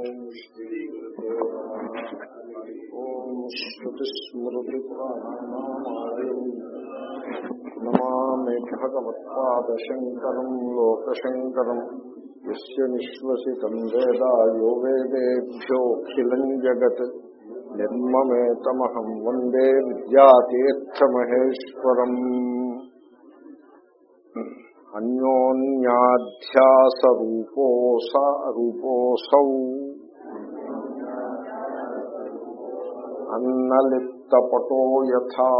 ఓం ఓం నమామి భగవత్పాదశంకరం లోకశంకరం యస్య నిశ్వసితం వేద యో వేదేభ్యోఖిలం జగత్ నిర్మమేతమహం వందే విద్యాతీర్థమహేశ్వరం అన్యోన్యాధ్యాసరూపోసౌ అన్నలిప్తపటో యథా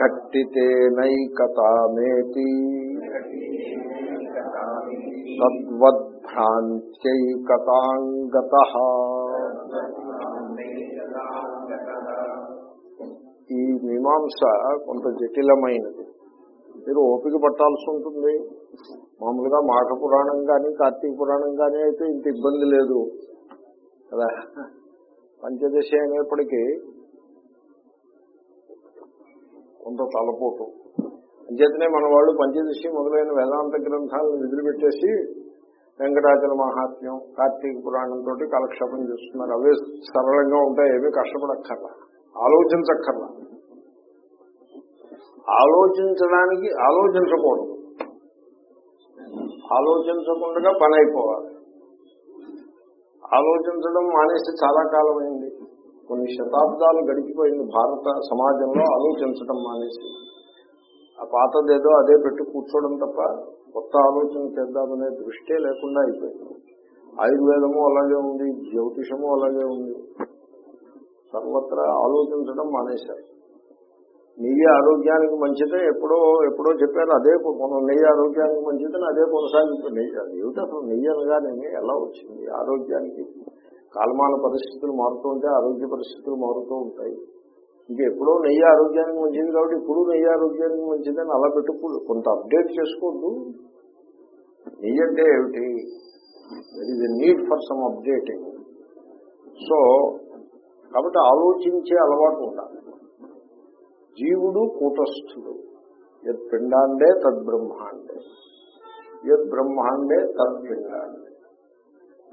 ఘట్టితేనైకతామేతి తద్వద్భ్రాంత్యైకతాంగత ఈ మీమాంస కొంత జటిలమైనది. మీరు ఓపిక పట్టాల్సి ఉంటుంది. మామూలుగా మాఘ పురాణం కానీ కార్తీక పురాణం కానీ అయితే ఇంత ఇబ్బంది లేదు. కదా? పంచదశ అనేప్పటికీ కొంత తలపోటు. అంచేతనే మన వాళ్ళు పంచదశి మొదలైన వేదాంత గ్రంథాలను వదిలిపెట్టేసి వెంకటాచల మహాత్మ్యం కార్తీక పురాణంతో కాలక్షేపం చేస్తున్నారు. అవే సరళంగా ఉంటాయి ఏమీ కష్టపడక్కర్లా. ఆలోచించక్కర్లా. ఆలోచించడానికి ఆలోచించకూడదు. ఆలోచించకుండా పని అయిపోవాలి ఆలోచించడం మానేసి చాలా కాలమైంది. కొన్ని శతాబ్దాలు గడిచిపోయింది భారత సమాజంలో ఆలోచించడం మానేసి. ఆ పాతదేదో అదే పెట్టి కూర్చోవడం తప్ప కొత్త ఆలోచన చేద్దామనే దృష్టే లేకుండా అయిపోయింది. ఆయుర్వేదము అలాగే ఉంది జ్యోతిషము అలాగే ఉంది. సర్వత్రా ఆలోచించడం మానేశారు. నెయ్యి ఆరోగ్యానికి మంచిదే ఎప్పుడో ఎప్పుడో చెప్పారు అదే మనం నెయ్యి ఆరోగ్యానికి మంచిదని అదే కొనసాగిస్తుంది నెయ్యి అది ఏమిటి అసలు నెయ్యి అనగానే ఎలా వచ్చింది? ఆరోగ్యానికి కాలమాన పరిస్థితులు మారుతూ ఉంటాయి ఆరోగ్య పరిస్థితులు మారుతూ ఉంటాయి. ఇంకా ఎప్పుడో నెయ్యి ఆరోగ్యానికి మంచిది కాబట్టి ఇప్పుడు నెయ్యి ఆరోగ్యానికి మంచిదని అలా పెట్టుకో కొంత అప్డేట్ చేసుకోవద్దు. నెయ్యి అంటే ఏమిటి? That is a need for some updating so కాబట్టి ఆలోచించే అలవాటు ఉండాలి. జీవుడు కూటస్థుడు. యద్ పిండాండే తద్బ్రహ్మాండే యద్ బ్రహ్మాండే తద్పిండాండే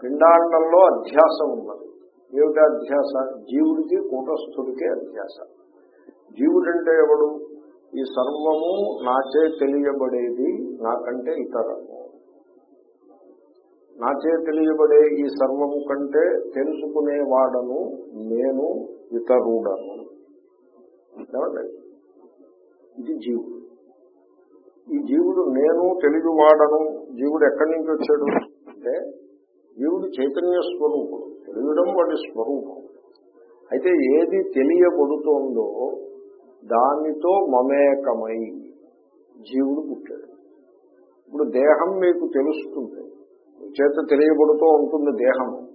పిండాండంలో అధ్యాసం ఉన్నది. ఏమిటి అధ్యాస? జీవుడికి కూటస్థుడికే అధ్యాస. జీవుడంటే ఎవడు? ఈ సర్వము నాచే తెలియబడేది నాకంటే ఇతరము. నాచే తెలియబడే ఈ సర్వము కంటే తెలుసుకునేవాడను నేను ఇతరుడను. ఏమండి ఇది జీవుడు. ఈ జీవుడు నేను తెలియవాడను జీవుడు ఎక్కడి నుంచి వచ్చాడు? అంటే జీవుడు చైతన్య స్వరూపుడు. తెలియడం వాడి స్వరూపం. అయితే ఏది తెలియబడుతోందో దానితో మమేకమై జీవుడు పుట్టాడు. ఇప్పుడు దేహం మీకు తెలుస్తుంది. చేత తెలియబడుతూ ఉంటుంది దేహము.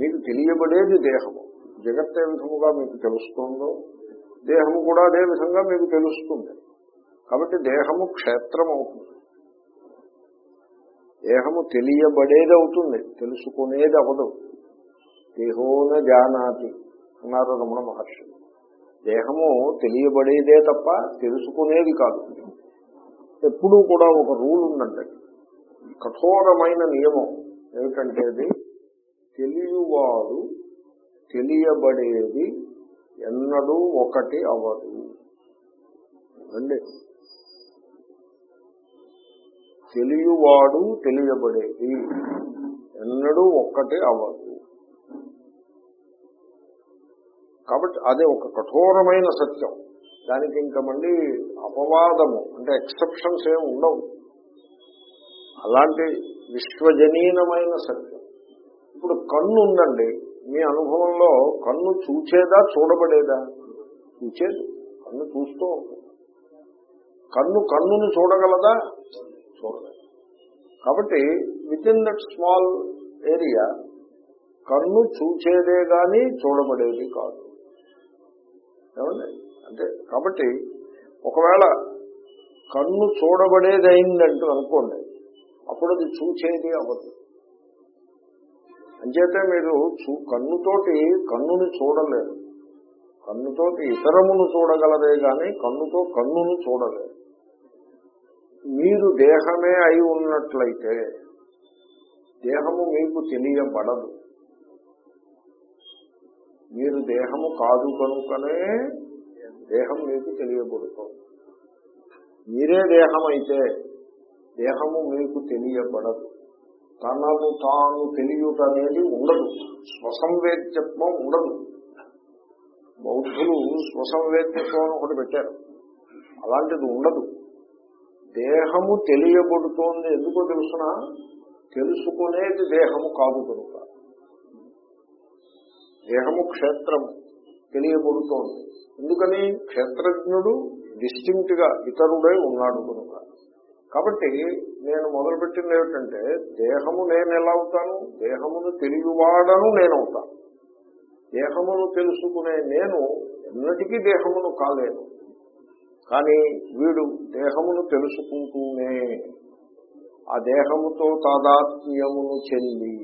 మీకు తెలియబడేది దేహము. జగత్ ఏ విధముగా మీకు తెలుస్తుందో దేహము కూడా అదే విధంగా మీకు తెలుస్తుంది. కాబట్టి దేహము క్షేత్రం అవుతుంది దేహము తెలియబడేది అవుతుంది తెలుసుకునేది అవదు దేహోన జానాతి అన్నారు రమణ మహర్షి. దేహము తెలియబడేదే తప్ప తెలుసుకునేది కాదు. ఎప్పుడూ కూడా ఒక రూల్ ఉందండి. కఠోరమైన నియమం ఏమిటంటే అది తెలియవాడు తెలియబడేది ఎన్నడూ ఒకటి అవ్వదు. అండి. తెలియవాడు తెలియబడేది ఎన్నడూ ఒక్కటి అవ్వదు. కాబట్టి అదే ఒక కఠోరమైన సత్యం. దానికి ఇంకా మళ్ళీ అపవాదము అంటే ఎక్సెప్షన్స్ ఏమి ఉండవు. అలాంటి విశ్వజనీనమైన సత్యం. ఇప్పుడు కన్ను ఉందండి మీ అనుభవంలో కన్ను చూచేదా చూడబడేదా? చూచేది. కన్ను చూస్తూ ఉంటుంది కన్ను కన్నును చూడగలదా? చూడలేదు కాబట్టి with in that small area కన్ను చూచేదే గాని చూడబడేది కాదు. ఏమండి? అంటే కాబట్టి ఒకవేళ కన్ను చూడబడేది అయిందంటూ అనుకోండి అప్పుడు అది చూచేది అవ్వదు. అంచేతే మీరు చూ కన్నుతోటి కన్నుని చూడలేరు. కన్నుతోటి ఇతరమును చూడగలరే గాని కన్నుతో కన్నును చూడలేరు. మీరు దేహమే అయి ఉన్నట్లయితే దేహము మీకు తెలియబడదు. మీరు దేహము కాదు కనుకనే దేహం మీకు తెలియబడుతుంది. మీరే దేహం అయితే దేహము మీకు తెలియబడదు. తనను తాను తెలియట అనేది ఉండదు. స్వసంవేద్యత్వం ఉండదు. బౌద్ధులు స్వసంవేద్యత్వం అని ఒకటి పెట్టారు. అలాంటిది ఉండదు. దేహము తెలియబడుతోంది. ఎందుకో తెలుసిన? తెలుసుకునేది దేహము కాదు కనుక. దేహము క్షేత్రము తెలియబడుతోంది. ఎందుకని? క్షేత్రజ్ఞుడు డిస్టింక్ట్గా ఇతరుడై ఉన్నాడు కనుక. కాబట్టి నేను మొదలుపెట్టింది ఏమిటంటే దేహము నేను ఎలా అవుతాను? దేహమును తెలియవాడను నేను అవుతాను. దేహమును తెలుసుకునే నేను ఎన్నటికీ దేహమును కాలేను. కానీ వీడు దేహమును తెలుసుకుంటూనే ఆ దేహముతో తాదాత్మ్యమును చెంది.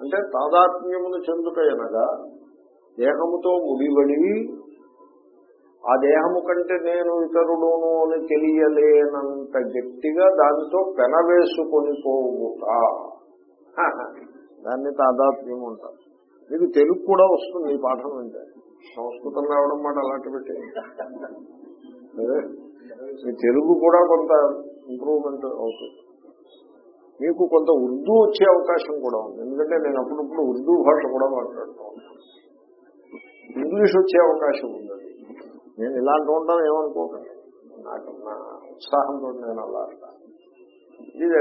అంటే తాదాత్మ్యమును చెందుట అనగా దేహముతో ముడివడి ఆ దేహము కంటే నేను ఇతరుడును అని తెలియలేనంత గట్టిగా దానితో పెనవేసుకొని పోవుతా దాన్ని తాదాత్మ్యం ఉంటారు మీకు తెలుగు కూడా వస్తుంది ఈ పాఠం అంటే. సంస్కృతం రావడం మాట అలాంటి పెట్టి మీ తెలుగు కూడా కొంత ఇంప్రూవ్మెంట్ అవుతుంది. మీకు కొంత ఉర్దూ వచ్చే అవకాశం కూడా ఉంది. ఎందుకంటే నేను అప్పుడప్పుడు ఉర్దూ భాష కూడా మాట్లాడుతూ ఉంటాను. ఇంగ్లీష్ వచ్చే అవకాశం ఉంది నేను ఇలాంటి ఉంటాను ఏమనుకోకండి. నాకు నా ఉత్సాహంతో నేను అలా ఇది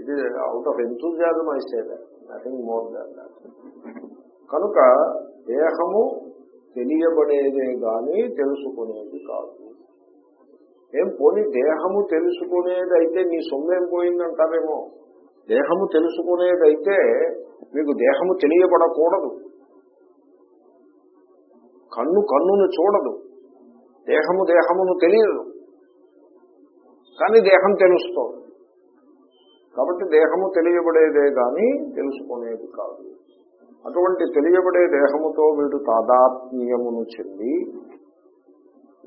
ఇది అవుట్ ఆఫ్ ఎంతూజాజం అయితే నథింగ్ మోర్ దాన్ కనుక దేహము తెలియబడేదే గాని తెలుసుకునేది కాదు. ఏం పోనీ దేహము తెలుసుకునేది అయితే నీ సొమ్మేం పోయిందంటారేమో? దేహము తెలుసుకునేది అయితే మీకు దేహము తెలియబడకూడదు. కన్ను కన్నును చూడదు. దేహము దేహమును తెలియదు. కానీ దేహం తెలుస్తోంది. కాబట్టి దేహము తెలియబడేదే గాని తెలుసుకునేది కాదు. అటువంటి తెలియబడే దేహముతో వీడు తాదాత్మ్యమును చెంది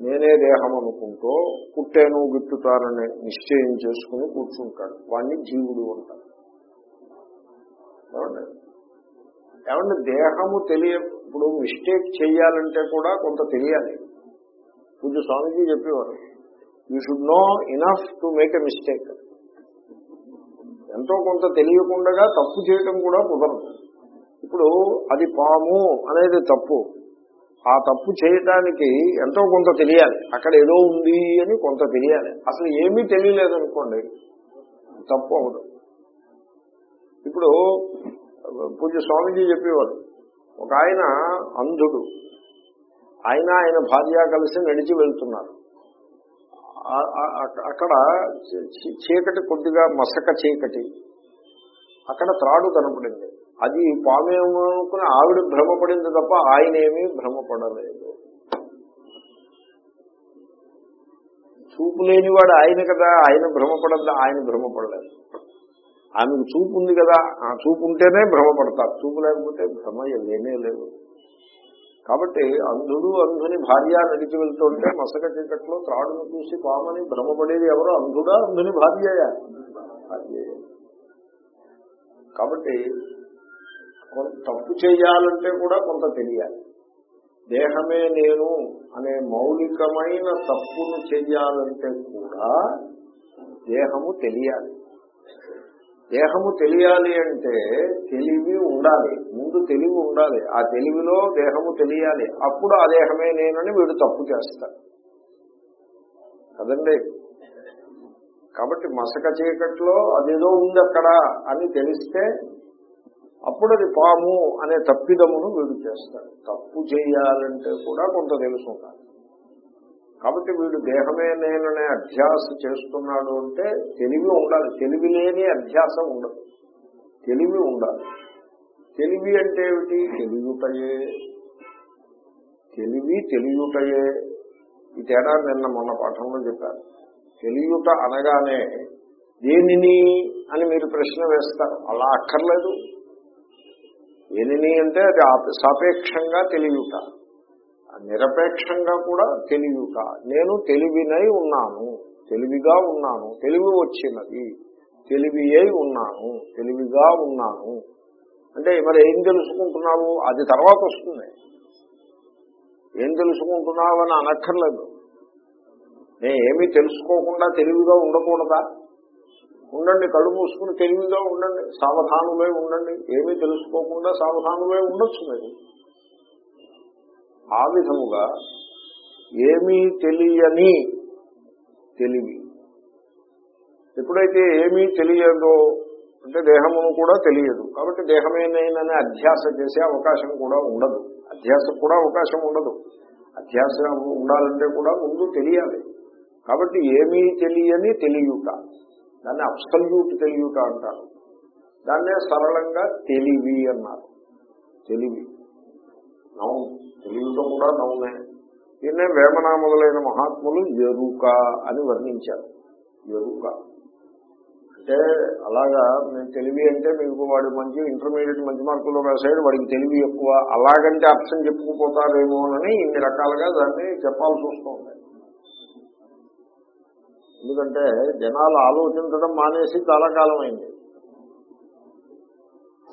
నేనే దేహం అనుకుంటూ పుట్టేను గిట్టుతానని నిశ్చయం చేసుకుని కూర్చుంటాడు. వాడిని జీవుడు అంటారు. ఏమండి? ఏమంటే దేహము తెలియ ఇప్పుడు మిస్టేక్ చేయాలంటే కూడా కొంత తెలియాలి. పూజ స్వామీజీ చెప్పేవారు you should know enough to make a mistake ఎంతో కొంత తెలియకుండా తప్పు చేయటం కూడా కుదరదు. ఇప్పుడు అది పాము అనేది తప్పు. ఆ తప్పు చేయటానికి ఎంతో కొంత తెలియాలి. అక్కడ ఏదో ఉంది అని కొంత తెలియాలి. అసలు ఏమీ తెలియలేదు అనుకోండి తప్పు అవదు ఇప్పుడు పూజ స్వామీజీ చెప్పేవారు ఒక ఆయన అంధుడు ఆయన ఆయన భార్య కలిసి నడిచి వెళ్తున్నారు. అక్కడ చీ- చీకటి కొద్దిగా మసక చీకటి. అక్కడ త్రాడు కనపడింది. అది పామేమనుకుని ఆవిడ భ్రమపడింది తప్ప ఆయన ఏమీ భ్రమపడలేదు. చూపు లేనివాడు ఆయన కదా ఆయన భ్రమపడద్దా ఆయన భ్రమపడలేదు. ఆమెకు చూపు ఉంది కదా ఆ చూపు ఉంటేనే భ్రమపడతారు. చూపు లేకపోతే భ్రమ లేనే లేదు. కాబట్టి అంధుడు అంధుని భార్య నడిచి వెళ్తుంటే మసక చీకట్లో త్రాడును చూసి పామని భ్రమపడేది ఎవరో అంధుడా అంధుని భార్యయా భార్యయే కాబట్టి తప్పు చేయాలంటే కూడా కొంత తెలియాలి. దేహమే నేను అనే మౌలికమైన తప్పును చెయ్యాలంటే కూడా దేహము తెలియాలి. దేహము తెలియాలి అంటే తెలివి ఉండాలి. ముందు తెలివి ఉండాలి. ఆ తెలివిలో దేహము తెలియాలి. అప్పుడు ఆ దేహమే నేనని వీడు తప్పు చేస్తాడు. కదండి? కాబట్టి మసక చీకట్లో అదేదో ఉంది అక్కడ అని తెలిస్తే అప్పుడు అది పాము అనే తప్పిదమును వీడు చేస్తాడు. తప్పు చేయాలంటే కూడా కొంత తెలుసు కాబట్టి వీడు దేహమే నేననే అధ్యాస చేస్తున్నాడు అంటే తెలివి ఉండాలి. తెలివి లేని అధ్యాస ఉండదు. తెలివి ఉండాలి. తెలివి అంటే ఏమిటి? తెలియటయే తెలివి తెలియుటయే. ఈ తేడా నిన్న మొన్న పాఠంలో చెప్పారు. తెలియుట అనగానే దేనిని అని మీరు ప్రశ్న వేస్తారు. అలా అక్కర్లేదు. దేనిని అంటే అది సాపేక్షంగా తెలియుట. నిరపేక్షంగా కూడా తెలివిక. నేను తెలివినై ఉన్నాను. తెలివిగా ఉన్నాను. తెలివి వచ్చినది. తెలివి అయి ఉన్నాను. తెలివిగా ఉన్నాను. అంటే మరి ఏం తెలుసుకుంటున్నావు అది తర్వాత వస్తుంది. ఏం తెలుసుకుంటున్నావు అని అనక్కర్లేదు. నేను ఏమీ తెలుసుకోకుండా తెలివిగా ఉండకూడదా? ఉండండి కళ్ళు మూసుకుని తెలివిగా ఉండండి. సావధానులే ఉండండి. ఏమీ తెలుసుకోకుండా సావధానులే ఉండొచ్చు మీరు. ఆ విధముగా ఏమీ తెలియని తెలివి. ఎప్పుడైతే ఏమీ తెలియదో అంటే దేహమును కూడా తెలియదు. కాబట్టి దేహమేనైనా అధ్యాస చేసే అవకాశం కూడా ఉండదు. అధ్యాసకు కూడా అవకాశం ఉండదు. అధ్యాస ఉండాలంటే కూడా ముందు తెలియాలి. కాబట్టి ఏమీ తెలియని తెలియట. దాన్ని అప్సల్యూట్ తెలియట అంటారు. దాన్నే సరళంగా తెలివి అన్నారు. తెలివి. నౌన్ తెలివితో కూడా నౌనే. దీన్నే వేమన మొదలైన మహాత్ములు ఎరుక అని వర్ణించారు. ఎరుక. అంటే అలాగా మేము తెలివి అంటే మీకు వాడు మంచి ఇంటర్మీడియట్ మంచి మార్కుల్లో వేసాడు వాడికి తెలివి ఎక్కువ. అలాగంటే అర్థం చెప్పుకుపోతారేమోనని ఇన్ని రకాలుగా దాన్ని చెప్పాల్సి వస్తుంది. ఎందుకంటే జనాలు ఆలోచించడం మానేసి చాలా కాలం అయింది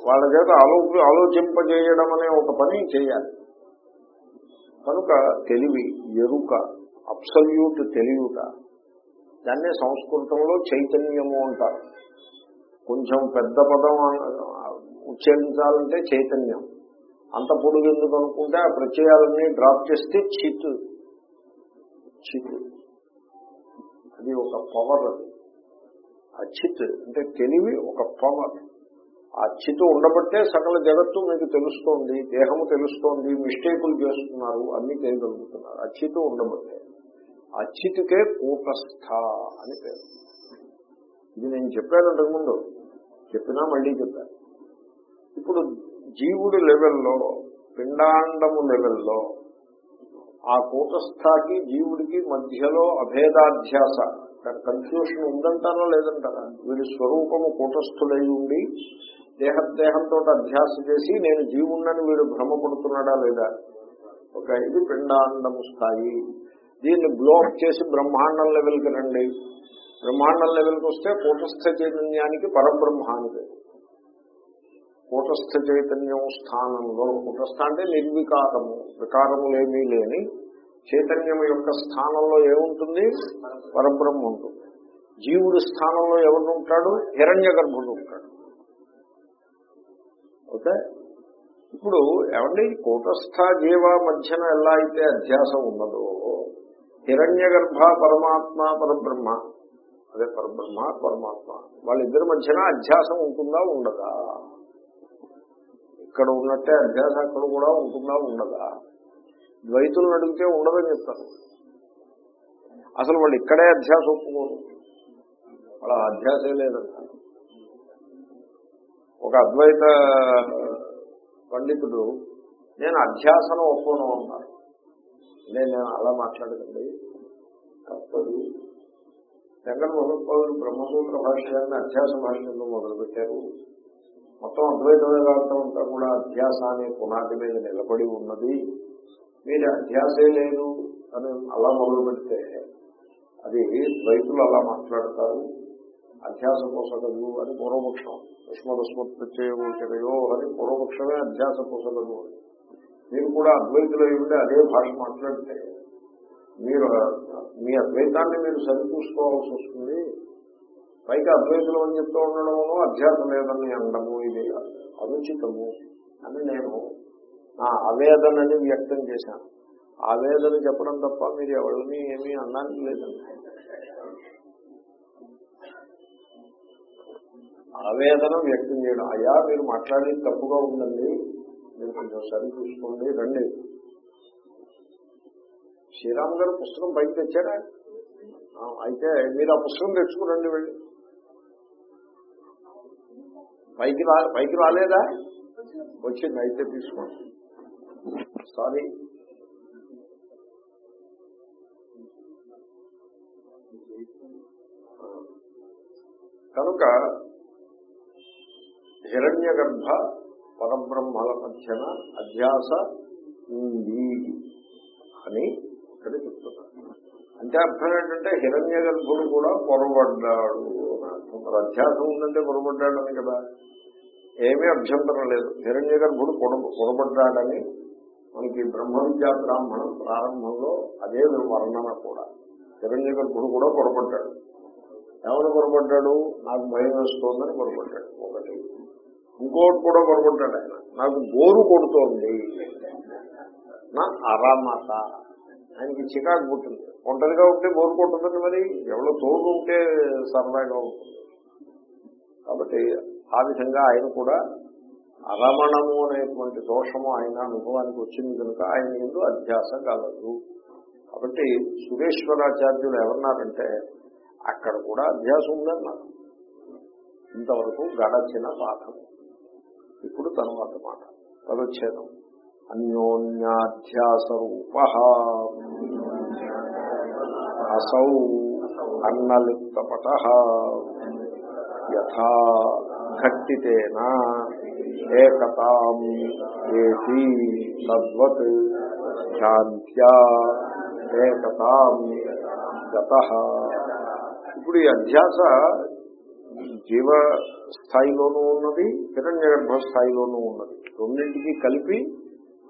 వాళ్ళ చేత ఆలో ఆలోచింపజేయడం అనే ఒక పని చేయాలి. కనుక తెలివి ఎరుక అబ్సల్యూట్ తెలివిట దాన్నే సంస్కృతంలో చైతన్యము అంటారు. కొంచెం పెద్ద పదం ఉచ్చరించాలంటే చైతన్యం. అంత పొడుగు ఎందుకు అనుకుంటే ఆ ప్రత్యయాలన్నీ డ్రాప్ చేస్తే చిత్. చిత్. అది ఒక పవర్ అది. ఆ చిత్ అంటే తెలివి ఒక పవర్. ఆ ఉండబట్టే సకల జగత్తు మీకు తెలుస్తోంది దేహము తెలుస్తోంది మిస్టేకులు చేస్తున్నారు అన్ని చేయగలుగుతున్నారు. ఆ ఉండబట్టే. ఆ చితుకే కూటస్థ అని పేరు. ఇది నేను చెప్పాను అంతకుముందు. చెప్పినా మళ్ళీ చెప్పాను ఇప్పుడు జీవుడి లెవెల్లో పిండాండము లెవెల్లో ఆ కూటస్థాకి జీవుడికి మధ్యలో అభేదాధ్యాస కన్ఫ్యూషన్ ఉందంటారా లేదంటారా? వీడి స్వరూపము కూటస్థులై ఉండి దేహ దేహంతో అధ్యాస చేసి నేను జీవుణ్ణని వీడు భ్రమపడుతున్నాడా లేదా? ఒక ఇది పిండాండము స్థాయి. దీన్ని బ్లోక్ చేసి బ్రహ్మాండం లెవెల్కి రండి. బ్రహ్మాండం లెవెల్కి వస్తే కూటస్థ చైతన్యానికి పరబ్రహ్మ కూటస్థ చైతన్యం స్థానంలో కూటస్థ అంటే నిర్వికారము. వికారములేమీ లేని చైతన్యం యొక్క స్థానంలో ఏముంటుంది? పరబ్రహ్మ ఉంటుంది. జీవుడి స్థానంలో ఎవరు ఉంటాడు హిరణ్య గర్భుడు ఉంటాడు. ఓకే? ఇప్పుడు ఏమండి? కూటస్థ జీవ మధ్యన ఎలా అయితే అధ్యాసం ఉన్నదో హిరణ్య గర్భ పరమాత్మ పరబ్రహ్మ అదే పరబ్రహ్మ పరమాత్మ వాళ్ళిద్దరి మధ్యన అధ్యాసం ఉంటుందా ఉండదా? ఇక్కడ ఉన్నట్టే అధ్యాసం అక్కడ కూడా ఉంటుందా ఉండదా? ద్వైతులను అడిగితే ఉండదని చెప్తారు. అసలు వాళ్ళు ఇక్కడే అధ్యాసం ఒప్పుకోరు. వాళ్ళ అధ్యాసే లేదంటారు. ఒక అద్వైత పండితుడు నేను అధ్యాసనం ఒప్పుకోను అన్నారు నేను అలా మాట్లాడకండి. తప్పదు. శంకర మహోత్సవాలు బ్రహ్మసూత్ర భాష్యాన్ని అధ్యాస భాష్యంలో మొదలుపెట్టారు. మొత్తం అద్వైత వేదాంతం అంతా కూడా అధ్యాస అనే పునాది మీద నిలబడి ఉన్నది. మీరు అధ్యాసే లేదు అని అలా మొదలు పెడితే అది ద్వైతులు అలా మాట్లాడతారు. అధ్యాస పోసగదు అని పూర్వపక్షం. యుష్మదస్మత్ ప్రత్యయో అని పూర్వపక్షమే అధ్యాస పోసగదు అని. మీరు కూడా అద్వైతులు ఉంటే అదే భాష మాట్లాడితే మీరు మీ అద్వైతాన్ని మీరు సరిచూసుకోవాల్సి వస్తుంది. పైగా అద్వైతులు అని చెప్తూ ఉండడము అధ్యాసం లేదని అనడము ఇది అనుచితము అని నేను నా ఆవేదనని వ్యక్తం చేశాను. ఆవేదన చెప్పడం తప్ప మీరు ఎవరిని ఏమీ అనడానికి లేదండి. ఆవేదన వ్యక్తం చేయడం. అయ్యా మీరు మాట్లాడేది తప్పుగా ఉందండి. మీరు కొంచెం సరి చూసుకోండి రండి. శ్రీరామ్ గారు పుస్తకం పైకి తెచ్చారా అయితే మీరు ఆ పుస్తకం తెచ్చుకురండి వెళ్ళి. పైకి రా పైకి రాలేదా? వచ్చింది అయితే తీసుకోండి. సారీ. కనుక హిరణ్య గర్భ పరబ్రహ్మల మధ్యన అధ్యాస ఉంది అని ఇక్కడ చెప్తున్నారు. అంటే అర్థం ఏంటంటే హిరణ్య గర్భుడు కూడా పొరబడ్డాడు అని మరి అధ్యాసం ఉందంటే పొరబడ్డాడు అని కదా. ఏమీ అభ్యంతరం లేదు. హిరణ్య గర్భుడు పొరబడ్డాడని మనకి బ్రహ్మ విద్యా బ్రాహ్మణం ప్రారంభంలో అదే వర్ణన కూడా. హిరణ్య గర్భుడు కూడా పొరపడ్డాడు ఎవరు పొరపడ్డాడు నాకు భయం వేస్తోందని పొరపడ్డాడు ఒకటి. ఇంకోటి కూడా పడుకుంటాడు ఆయన. నాకు బోరు కొడుతోంది. నా అరామత. ఆయనకి చికాకు పుట్టింది. ఒంటరిగా ఉంటే బోరు కొట్టుతుంది మరి ఎవరో తోడు ఉంటే సరదాగా ఉంటుంది. కాబట్టి ఆ విధంగా ఆయన కూడా అరమణము అనేటువంటి దోషము ఆయన అనుభవానికి వచ్చింది కనుక ఆయన ఎందుకు అధ్యాస కలదు. కాబట్టి సురేశ్వరాచార్యులు ఎవరన్నారంటే అక్కడ కూడా అధ్యాసం ఉందన్నారు. ఇంతవరకు గడచిన పాఠము ఇప్పుడు తర్వాత మాట. పదచ్ఛేదం. అన్యోన్యాధ్యాస రూప అసౌ అన్నలిప్తపట యథా ఘట్టితేన ఏకతాం ఏతి తద్వత్ ధ్యాంత్యా ఏకతాం గత. ఇప్పుడు ఈ అధ్యాస జీవ స్థాయిలోనూ ఉన్నది హిరణ్య గర్భ స్థాయిలోనూ ఉన్నది. రెండింటికి కలిపి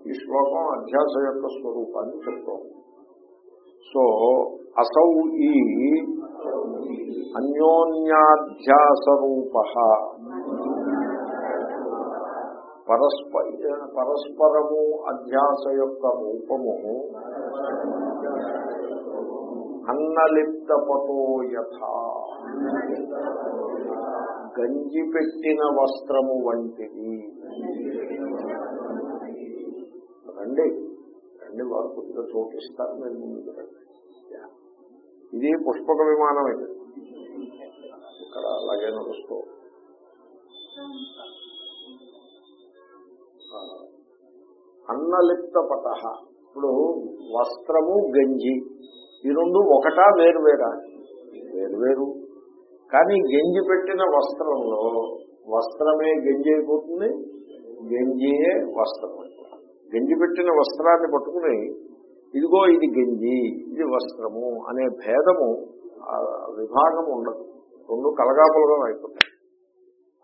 ఈ శ్లోకం అధ్యాస యొక్క స్వరూపాన్ని చెప్తాం సో అసౌ ఈ అన్యోన్యాధ్యాస రూప పరస్ప పరస్పరము అధ్యాస యొక్క రూపము అన్నలిప్తపతో యథ. గంజి పెట్టిన వస్త్రము వంటిది. రండి రండి వారు కొద్దిగా చోటిస్తారు నేను ముందుకు రండి. ఇది పుష్పక విమానం ఇది. ఇక్కడ అలాగే నడుస్తూ. అన్నలిప్త పట ఇప్పుడు వస్త్రము గంజి ఈ రెండు ఒకటా వేరు వేరా? వేరు వేరు. కానీ గంజి పెట్టిన వస్త్రంలో వస్త్రమే గంజి అయిపోతుంది గెంజియే వస్త్రం. గెంజి గంజి పెట్టిన వస్త్రాన్ని పట్టుకుని ఇదిగో ఇది గంజి ఇది వస్త్రము అనే భేదము విభాగం ఉండదు. రెండు కలగాపులగం అయిపోతాయి.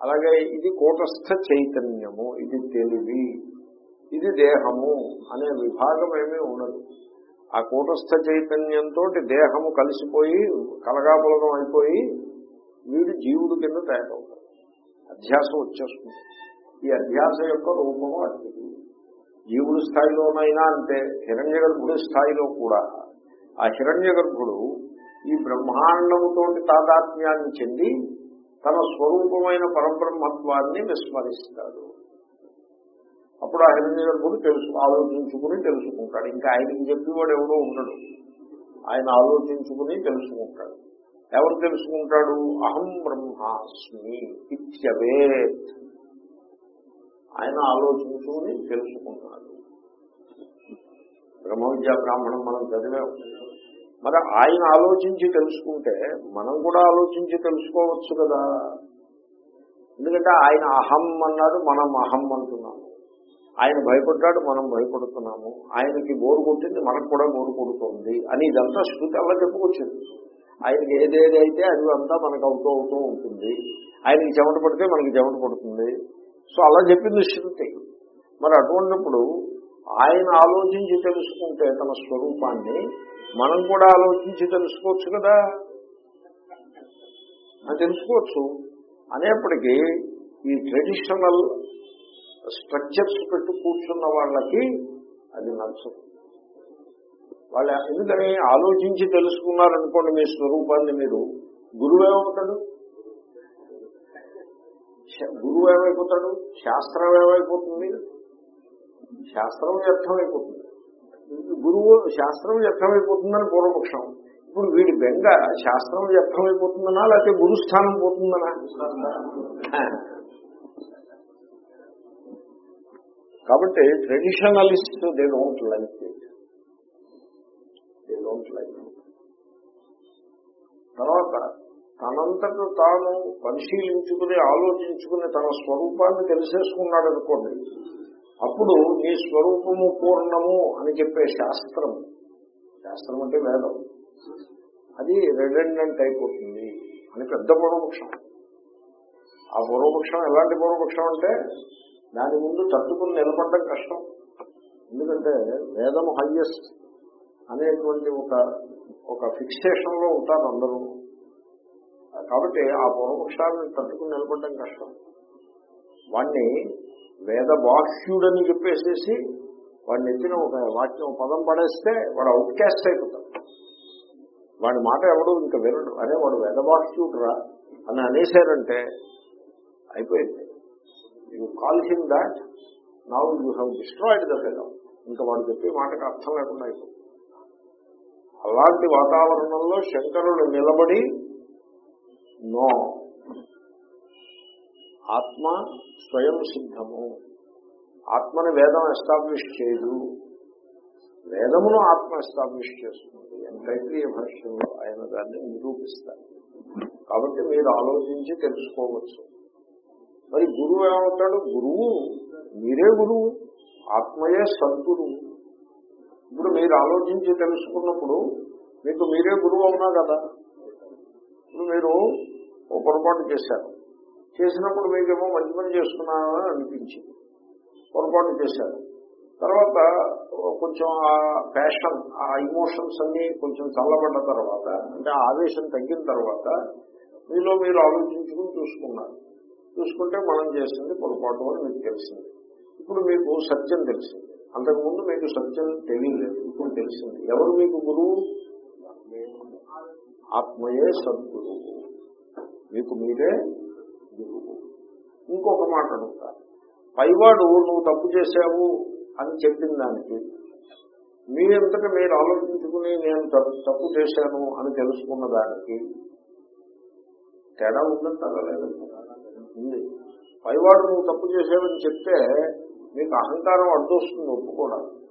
అలాగే ఇది కూటస్థ చైతన్యము ఇది తెలివి ఇది దేహము అనే విభాగం ఏమీ ఉండదు. ఆ కూటస్థ చైతన్యంతో దేహము కలిసిపోయి కలగాపులగం అయిపోయి వీడు జీవుడు కింద తయారవుతాడు అధ్యాసం వచ్చేస్తుంది. ఈ అధ్యాస యొక్క రూపము అతిథి జీవుడి స్థాయిలోనైనా అంటే హిరణ్య గర్భుడి స్థాయిలో కూడా ఆ హిరణ్య గర్భుడు ఈ బ్రహ్మాండముతోటి తాదాత్మ్యాన్ని చెంది తన స్వరూపమైన పరబ్రహ్మత్వాన్ని విస్మరిస్తాడు. అప్పుడు ఆ హిరణ్య గర్భుడు తెలుసు ఆలోచించుకుని తెలుసుకుంటాడు. ఇంకా ఆయనకి చెప్పేవాడు ఎవడో ఉండడు. ఆయన ఆలోచించుకుని తెలుసుకుంటాడు. ఎవరు తెలుసుకుంటాడు? అహం బ్రహ్మాస్మి ఇత్యవేత్ ఆయన ఆలోచించుకుని తెలుసుకున్నాడు బ్రహ్మ విద్యా బ్రాహ్మణం మనం చదివాం. మరి ఆయన ఆలోచించి తెలుసుకుంటే మనం కూడా ఆలోచించి తెలుసుకోవచ్చు కదా. ఎందుకంటే ఆయన అహం అన్నాడు మనం అహం అంటున్నాము. ఆయన భయపడ్డాడు మనం భయపడుతున్నాము. ఆయనకి బోరు కొట్టింది మనకు కూడా బోరు కొడుతుంది అని ఇదంతా శృతి అలా చెప్పుకొచ్చింది. ఆయనకి ఏదేదైతే అది అంతా మనకు అవుతూ అవుతూ ఉంటుంది. ఆయనకి చెమట పడితే మనకి చెమట పడుతుంది. సో అలా చెప్పింది శృతి. మరి అటువంటిప్పుడు ఆయన ఆలోచించి తెలుసుకుంటే తన స్వరూపాన్ని మనం కూడా ఆలోచించి తెలుసుకోవచ్చు కదా? అని తెలుసుకోవచ్చు. అనేప్పటికీ ఈ ట్రెడిషనల్ స్ట్రక్చర్స్ పెట్టు కూర్చున్న వాళ్ళకి అది నచ్చదు. వాళ్ళ ఎందుకని ఆలోచించి తెలుసుకున్నారనుకోండి మీ స్వరూపాన్ని మీరు? గురువు ఏమవుతాడు గురువు ఏమైపోతాడు? శాస్త్రం ఏమైపోతుంది? శాస్త్రం వ్యర్థమైపోతుంది. గురువు శాస్త్రం వ్యర్థమైపోతుందని పూర్వపక్షం. ఇప్పుడు వీడి బెంగ శాస్త్రం వ్యర్థమైపోతుందనా? లేకపోతే గురుస్థానం పోతుందనా? కాబట్టి traditionalist they don't like it they తర్వాత తనంతట తాను పరిశీలించుకుని ఆలోచించుకుని తన స్వరూపాన్ని తెలిసేసుకున్నాడు అనుకోండి అప్పుడు నీ స్వరూపము పూర్ణము అని చెప్పే శాస్త్రం శాస్త్రం అంటే వేదం అది రెడెండెంట్ అయిపోతుంది అని పెద్ద పూర్వపక్షం ఆ పూర్వపక్షం ఎలాంటి పూర్వపక్షం అంటే దాని ముందు తట్టుకుని నిలబడడం కష్టం. ఎందుకంటే వేదము హయ్యెస్ట్ అనేటువంటి ఒక ఒక ఫిక్సేషన్లో ఉంటారు అందరూ. కాబట్టి ఆ పూర్వపక్షాలను తట్టుకుని నిలబడడం కష్టం. వాణ్ణి వేద బాహ్యుడని చెప్పేసేసి వాడిని ఎత్తిన ఒక వాక్యం పదం పడేస్తే వాడు అవుట్ క్యాస్ట్ అయిపోతాడు. వాడి మాట ఎవడు ఇంకా వినడు. అదే వాడు వేదబాహ్యుడురా అని అనేసారంటే అయిపోయింది. You call him that now you have destroyed the వేదం ఇంకా వాడు చెప్పే మాటకు అర్థం లేకుండా అయిపోతుంది. అలాంటి వాతావరణంలో శంకరుడు నిలబడి నో ఆత్మ స్వయం సిద్ధము. ఆత్మని వేదం ఎస్టాబ్లిష్ చేయదు. వేదమును ఆత్మ ఎస్టాబ్లిష్ చేస్తుంది. ఎంతైతే భాష్యంలో ఆయన దాన్ని నిరూపిస్తారు. కాబట్టి మీరు ఆలోచించి తెలుసుకోవచ్చు. మరి గురువు ఏమవుతాడు గురువు మీరే గురువు. ఆత్మయే సద్గురువు ఇప్పుడు మీరు ఆలోచించి తెలుసుకున్నప్పుడు మీకు మీరే గురువు అవునా కదా? ఇప్పుడు మీరు ఓ పొరపాటు చేశారు. చేసినప్పుడు మీకేమో మంచి పని చేసుకున్నానని అనిపించింది. పొరపాటు చేశారు. తర్వాత కొంచెం ఆ ప్యాషన్ ఆ ఇమోషన్స్ అన్ని కొంచెం చల్లబడ్డ తర్వాత అంటే ఆ ఆవేశం తగ్గిన తర్వాత మీలో మీరు ఆలోచించుకుని చూసుకున్నారు. చూసుకుంటే మనం చేసింది పొరపాటు అని మీకు తెలిసింది. ఇప్పుడు మీకు సత్యం తెలిసింది. అంతకుముందు మీకు సత్యం తెలియలేదు ఇప్పుడు తెలిసింది. ఎవరు మీకు గురువు? ఆత్మయే సద్గురువు. మీకు మీరే గురువు. ఇంకొక మాట అడుగుతారు పైవాడు నువ్వు తప్పు చేశావు అని చెప్పిన దానికి మీరంతటా మీరు ఆలోచించుకుని నేను తప్పు తప్పు చేశాను అని తెలుసుకున్న దానికి తేడా ఉందంటారా లేదంటారా ఉంది. పైవాడు నువ్వు తప్పు చేశావని చెప్తే మీకు అహంకారం అడ్డొస్తుంది ఒప్పుకోవడానికి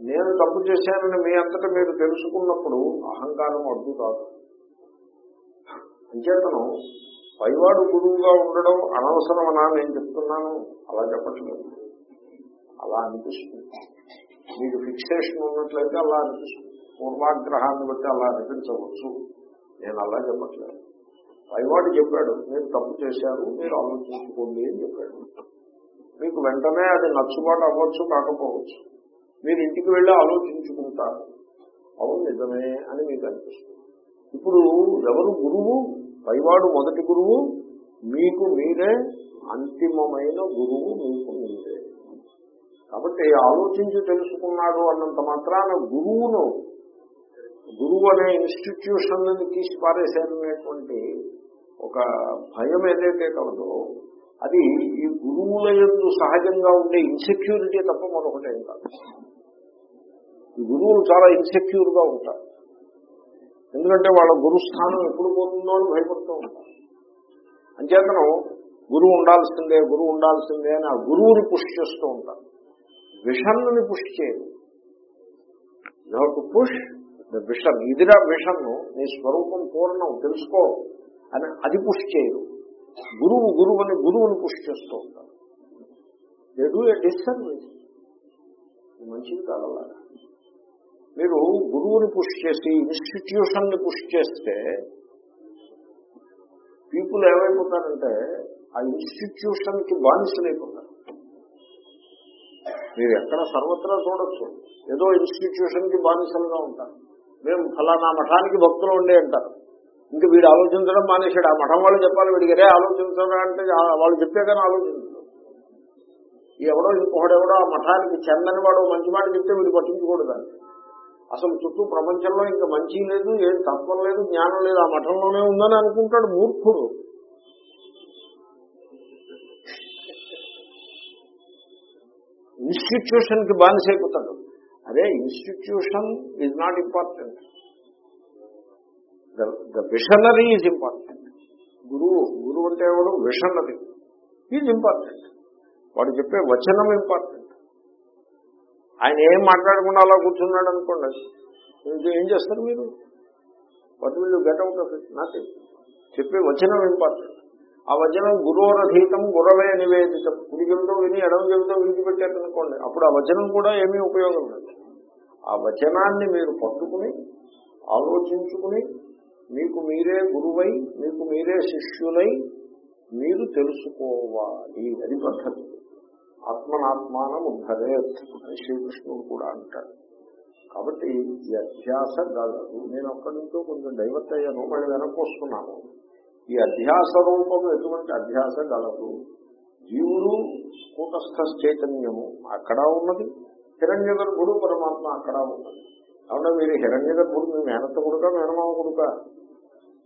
నేను తప్పు చేశానని మీ అంతటా మీరు తెలుసుకున్నప్పుడు అహంకారం అడ్డు కాదు. అంచేతను పైవాడు గురువుగా ఉండడం అనవసరమనా నేను చెప్తున్నాను? అలా చెప్పట్లేదు. అలా అనిపిస్తుంది. మీకు ఫిక్సేషన్ ఉన్నట్లయితే అలా అనిపిస్తుంది. పూర్వాగ్రహాన్ని బట్టి అలా అనిపించవచ్చు. నేను అలా చెప్పట్లేదు. పైవాడు చెప్పాడు మీరు తప్పు చేశారు మీరు ఆలోచించుకోండి అని చెప్పాడు. మీకు వెంటనే అది నచ్చుబాటు అవ్వచ్చు కాకపోవచ్చు. మీరు ఇంటికి వెళ్ళి ఆలోచించుకుంటారు. అవును నిజమే అని మీకు అనిపిస్తుంది. ఇప్పుడు ఎవరు గురువు? పైవాడు మొదటి గురువు. మీకు మీరే అంతిమమైన గురువు మీకు మీరే. కాబట్టి ఆలోచించి తెలుసుకున్నాడు అన్నంత మాత్రాన గురువును గురువు అనే ఇన్స్టిట్యూషన్ తీసి పారేసేటువంటి ఒక భయం ఏదైతే కలదో అది ఈ గురువుల ఎందు సహజంగా ఉండే ఇన్సెక్యూరిటీ తప్ప మరొకటేం కాదు. ఈ గురువులు చాలా ఇన్సెక్యూర్గా ఉంటారు. ఎందుకంటే వాళ్ళ గురుస్థానం ఎప్పుడు పోతుందో అని భయపడుతూ ఉంటారు. అంచేతనం గురువు ఉండాల్సిందే గురువు ఉండాల్సిందే అని ఆ గురువుని పుష్ చేస్తూ ఉంటారు. విషన్నుని push you push the vision ఇదిరా విషన్ను నీ స్వరూపం పూర్ణం తెలుసుకో. అని అది పుష్ చేయరు. గురువు గురువు అని గురువుని పుష్ చేస్తూ ఉంటారు దే డూ ఏ డిస్సర్వీస్ మంచిది కాదల్లా మీరు గురువుని పుష్ చేసి ఇన్స్టిట్యూషన్ని పుష్ చేస్తే పీపుల్ ఏమైపోతారంటే ఆ ఇన్స్టిట్యూషన్కి బానిసలైపోతారు మీరు ఎక్కడ సర్వత్రా చూడొచ్చు. ఏదో ఇన్స్టిట్యూషన్కి బానిసలుగా ఉంటారు. మేము ఫలానా మఠానికి భక్తులు ఉండే అంటారు. ఇంక వీడు ఆలోచించడం మానేశాడు. ఆ మఠం వాళ్ళు చెప్పాలి వీడికి రే ఆలోచించడం అంటే వాళ్ళు చెప్పే కానీ ఆలోచించదు ఎవడో ఇంకొకడు ఎవడో ఆ మఠానికి చెందని వాడు మంచి మాట చెప్తే వీడు పట్టించుకోడు దాన్ని. అసలు చుట్టూ ప్రపంచంలో ఇంకా మంచి లేదు ఏం తత్వం లేదు జ్ఞానం లేదు. ఆ మఠంలోనే ఉందని అనుకుంటాడు మూర్ఖుడు. ఇన్స్టిట్యూషన్కి బానిసైపోతాడు. అదే institution is not important the visionary is important గురువు గురువు అంటే ఎవడు? విషనరీ ఈజ్ ఇంపార్టెంట్ వాడు చెప్పే వచనం ఇంపార్టెంట్ ఆయన ఏం మాట్లాడకుండా అలా కూర్చున్నాడు అనుకోండి. ఏం చేస్తారు మీరు? What will you get out of it not చెప్పే వచనం ఇంపార్టెంట్ ఆ వచనం గురువరధీతం గురవే నివేదితం కుడి చెబుతూ విని ఎడమ చెబుతూ విడిచిపెట్టారు అనుకోండి. అప్పుడు ఆ వచనం కూడా ఏమీ ఉపయోగం లేదు. ఆ వచనాన్ని మీరు పట్టుకుని ఆలోచించుకుని మీకు మీరే గురువై మీకు మీరే శిష్యులై మీరు తెలుసుకోవాలి అది పద్ధతి. ఆత్మనాత్మానం ఉద్ధరే అని శ్రీకృష్ణుడు కూడా అంటాడు. కాబట్టి ఈ అధ్యాస గలదు నేను అక్కడి నుంచో కొంచెం డైవర్ట్ అయ్యాను మళ్ళీ వెనక్కి వస్తున్నాను. ఈ అధ్యాస రూపం ఎటువంటి అధ్యాస గలదు. జీవుడు కూటస్థ చైతన్యము అక్కడ ఉన్నది హిరణ్య గర్భుడు పరమాత్మ అక్కడ ఉన్నది. కాబట్టి మీరు హిరణ్య గర్భుడు మీ మేనత్త కొడుక మేనమామ కొడుక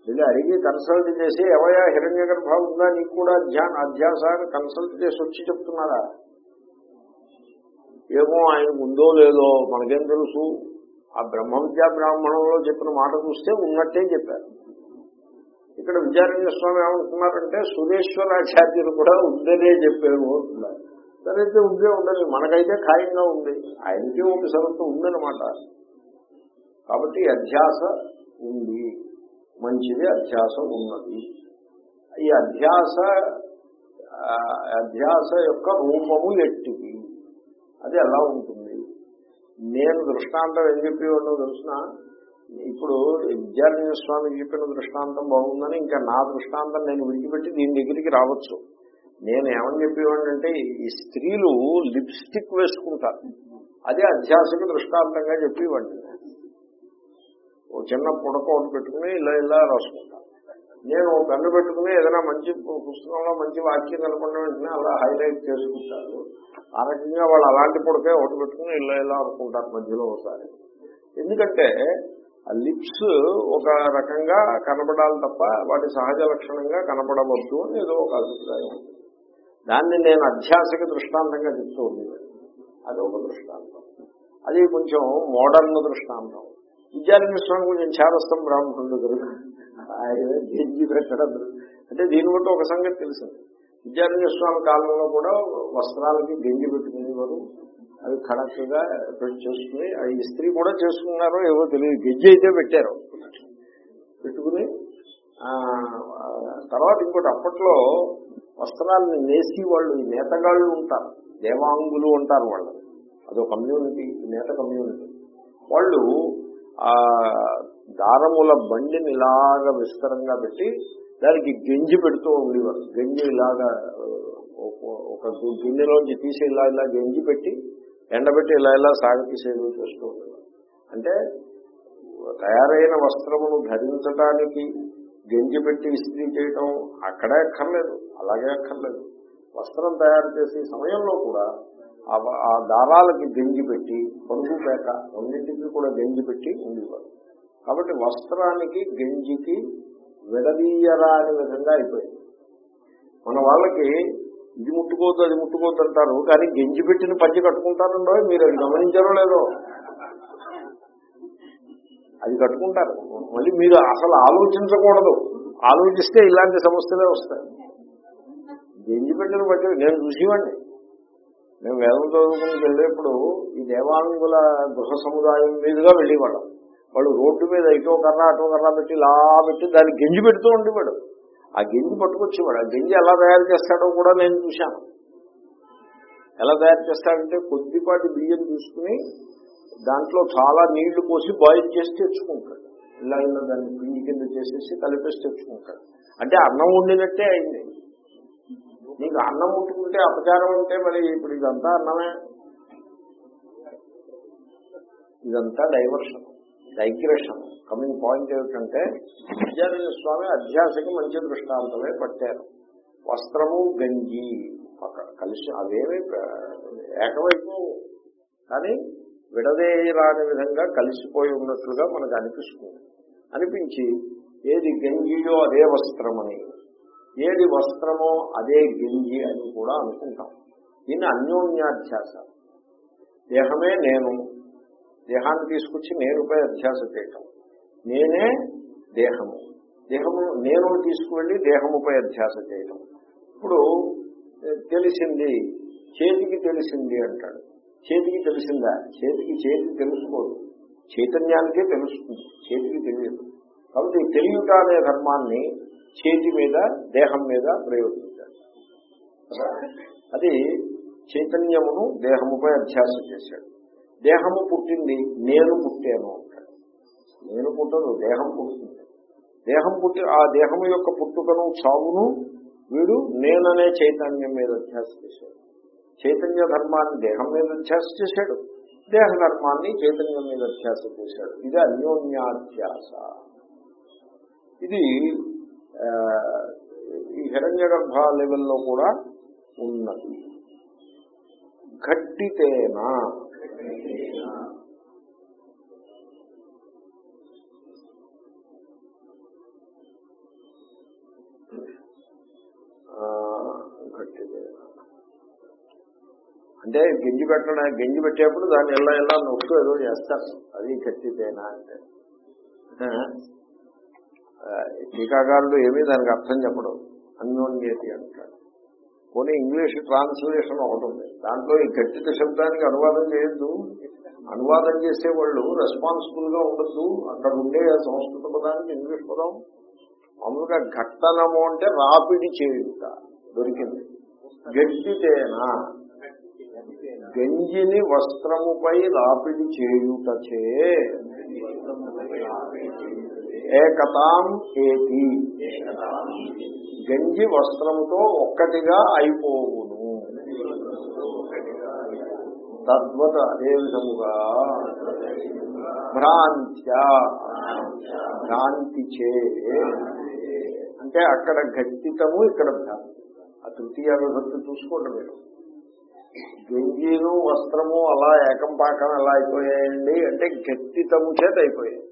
వెళ్ళి అడిగి కన్సల్ట్ చేసి ఎవయా హిరణ్య గర్భ ఉందా? నీకు కూడా ధ్యాన అధ్యాస కన్సల్ట్ చేసి వచ్చి చెప్తున్నారా? ఏమో ఆయన ఉందో లేదో మనకేం తెలుసు. ఆ బ్రహ్మ విద్యా బ్రాహ్మణంలో చెప్పిన మాట చూస్తే ఉన్నట్టే చెప్పారు. ఇక్కడ విద్యారణ్య స్వామి ఏమంటున్నారంటే సురేశ్వరాచార్యులు కూడా ఉందనే చెప్పారు అంటున్నారు. సరైతే ఉందే ఉండదు మనకైతే ఖాయంగా ఉంది. ఆయనకే ఒక సరత్తు ఉందన్నమాట. కాబట్టి అధ్యాస ఉంది. మంచిది అధ్యాస ఉన్నది. ఈ అధ్యాస అధ్యాస యొక్క రూపము ఎట్టిది? అది ఎలా ఉంటుంది? నేను దృష్టాంతం ఏం చెప్పేవాడో తెలిసిన? ఇప్పుడు విద్యారణ్య స్వామి చెప్పిన దృష్టాంతం బాగుందని ఇంకా నా దృష్టాంతం నేను విడిచిపెట్టి దీని దగ్గరికి రావచ్చు. నేను ఏమని చెప్పేవాడిని అంటే ఈ స్త్రీలు లిప్స్టిక్ వేసుకుంటారు. అదే అధ్యాసకి దృష్టాంతంగా చెప్పేవాడిని. ఓ చిన్న పుడక ఒకటి పెట్టుకుని ఇలా ఇలా రాసుకుంటాను నేను ఒక పెన్ను పెట్టుకుని ఏదైనా మంచి పుస్తకంలో మంచి వాక్యం కనుకున్న వెంటనే అలా హైలైట్ చేసుకుంటారు ఆ రకంగా వాళ్ళు అలాంటి పుడకే ఒకటి పెట్టుకుని ఇలా ఇలా అనుకుంటారు మధ్యలో ఒకసారి. ఎందుకంటే ఆ లిప్స్ ఒక రకంగా కనపడాలి తప్ప వాటి సహజ లక్షణంగా కనపడవద్దు అని ఏదో ఒక అభిప్రాయం ఉంది. దాన్ని నేను అధ్యాసక దృష్టాంతంగా చెప్తూ ఉండేవాడిని. అది ఒక దృష్టాంతం. అది కొంచెం మోడర్న్ దృష్టాంతం. విద్యారణ్య స్వామి కొంచెం చేరస్థం బ్రాహ్మణుడు కనుక ఆయన గెంజి పెట్టడం. అంటే దీన్ని బట్టి ఒక సంగతి తెలిసింది విద్యారణ్య స్వామి కాలంలో కూడా వస్త్రాలకి గెంజి పెట్టుకునేవారు. అవి ఖడక్గా పెట్టి చేసుకుని ఆ ఇస్త్రీ కూడా చేసుకున్నారో ఏవో తెలియదు. గెజ్జి అయితే పెట్టారు. పెట్టుకుని ఆ, తర్వాత ఇంకోటి అప్పట్లో వస్త్రాలను నేసి వాళ్ళు ఈ నేతగాళ్ళు ఉంటారు. దేవాంగులు ఉంటారు వాళ్ళు. అదో కమ్యూనిటీ నేత కమ్యూనిటీ వాళ్ళు ఆ దారముల బండిని ఇలాగా విస్తరంగా పెట్టి దానికి గెంజి పెడుతూ ఉండేవారు. గెంజి ఇలాగా ఒక- ఒక గిన్నెలోంచి తీసి ఇలా ఇలా గెంజి పెట్టి ఎండబెట్టి ఇలా ఇలా సాగతీసేది చేస్తూ ఉండేవారు. అంటే తయారైన వస్త్రమును ధరించడానికి గెంజి పెట్టి ఇస్త్రీ చేయటం అక్కడే అక్కర్లేదు అలాగే అక్కర్లేదు. వస్త్రం తయారు చేసే సమయంలో కూడా ఆ దారాలకి గెంజి పెట్టి పరుగు పేక రెండింటికి కూడా గెంజి పెట్టి ఉండేవారు కాబట్టి వస్త్రానికి గెంజికి విడదీయరాని విధంగా అయిపోయింది మన వాళ్ళకి ఇది ముట్టుకోవద్దు అది ముట్టుకోవద్దు అంటారు కానీ గెంజి పెట్టిన పంచి కట్టుకుంటారండో మీరు అది గమనించారో లేదో? అది కట్టుకుంటారు. మళ్ళీ మీరు అసలు ఆలోచించకూడదు. ఆలోచిస్తే ఇలాంటి సమస్యలే వస్తాయి. గెంజి పెట్టిన బట్టి నేను చూసేవాడిని. మేము వేదం చదువుకుని వెళ్ళేప్పుడు ఈ దేవాంగుల గృహ సముదాయం మీదుగా వెళ్ళేవాళ్ళం. వాళ్ళు రోడ్డు మీద ఇటో కర్ర అటో కర్ర పెట్టి ఇలా పెట్టి దాన్ని గెంజి పెడుతూ ఉండేవాడు. ఆ గెంజి పట్టుకొచ్చేవాడు. ఆ గెంజి ఎలా తయారు చేస్తాడో కూడా నేను చూశాను. ఎలా తయారు చేస్తాడంటే కొద్దిపాటి బియ్యం తీసుకుని దాంట్లో చాలా నీళ్ళు పోసి బాయిల్ చేసి తెచ్చుకుంటాడు. ఇలా ఇలా దాన్ని పిండి కింద చేసేసి కలిపేసి తెచ్చుకుంటాడు. అంటే అన్నం వండినట్టే అయింది. నీకు అన్నం ముట్టుకుంటే అపచారం అంటే మరి ఇప్పుడు ఇదంతా అన్నమే. ఇదంతా డైవర్షన్ డైగ్రెషన్. కమింగ్ పాయింట్ ఏమిటంటే విద్యారణ్య స్వామి అధ్యాసకి మంచి దృష్టాంతమే పట్టారు. వస్త్రము గంజి కలిసి అవేమి ఏకవైపు కానీ విడదేయరాని విధంగా కలిసిపోయి ఉన్నట్లుగా మనకు అనిపిస్తుంది. అనిపించి ఏది గంజియో అదే వస్త్రమని ఏది వస్త్రమో అదే గింజి అని కూడా అనుకుంటాం. దీన్ని అన్యోన్యాధ్యాస. దేహమే నేను. దేహాన్ని తీసుకొచ్చి నేనుపై అధ్యాస చేయటం. నేనే దేహము. దేహము నేను తీసుకువెళ్ళి దేహముపై అధ్యాస చేయటం. ఇప్పుడు తెలిసింది చేతికి తెలిసింది అంటాడు. చేతికి తెలిసిందా? చేతికి చేతి తెలుసుకోదు. చైతన్యానికే తెలుస్తుంది. చేతికి తెలియదు. కాబట్టి ఈ తెలియట అనే ధర్మాన్ని చేతి మీద దేహం మీద ప్రయోగించాడు అది చైతన్యమును దేహముపై అధ్యాస చేశాడు. దేహము పుట్టింది నేను పుట్టాను అంటాడు. నేను పుట్టను దేహం పుట్టింది దేహం పుట్టి ఆ దేహము యొక్క పుట్టుకను చావును వీడు నేననే చైతన్యం మీద అధ్యాస చేశాడు. చైతన్య ధర్మాన్ని దేహం మీద అధ్యాస చేశాడు. దేహ ధర్మాన్ని చైతన్యం మీద అధ్యాస చేశాడు. ఇది అన్యోన్యాధ్యాస. ఇది ఈ హిరణ్య గర్భ లెవెల్లో కూడా ఉన్నది. ఘట్టితేనా. ఆ, అంటే గింజి పెట్టడం గింజి పెట్టేప్పుడు దాన్ని ఎలా ఎలా నొక్కు ఏదో చేస్తారు. అది గట్టితేనా అంటే. టీకాకారుడు ఏమీ దానికి అర్థం చెప్పడు అన్యోన్యతి అంటాడు పోనీ ఇంగ్లీష్ ట్రాన్స్లేషన్ ఒకటి ఉంది. దాంట్లో ఈ గట్టిక శబ్దానికి అనువాదం చేయొద్దు. అనువాదం చేసే వాళ్ళు రెస్పాన్సిబుల్గా ఉండొద్దు. అక్కడ ఉండే సంస్కృత పదానికి ఇంగ్లీష్ పదం. మామూలుగా ఘట్టనము అంటే రాపిడి చేయుట దొరికింది. గట్టితేనా? గంజిని వస్త్రముపై రాపిడి చేయుటచే ఏకతాం ఏతి. గంజి వస్త్రముతో ఒక్కటిగా అయిపోవును. తద్వత అదే విధముగా భ్రాంత్య. భ్రాంతి చే అంటే అక్కడ గట్టితము ఇక్కడ భ్రాంతి. ఆ తృతీయ విభక్తి చూసుకోండి మీరు. గంజీను వస్త్రము అలా ఏకం పాకం ఎలా అయిపోయాయండి? అంటే గట్టితము చేత అయిపోయాయి.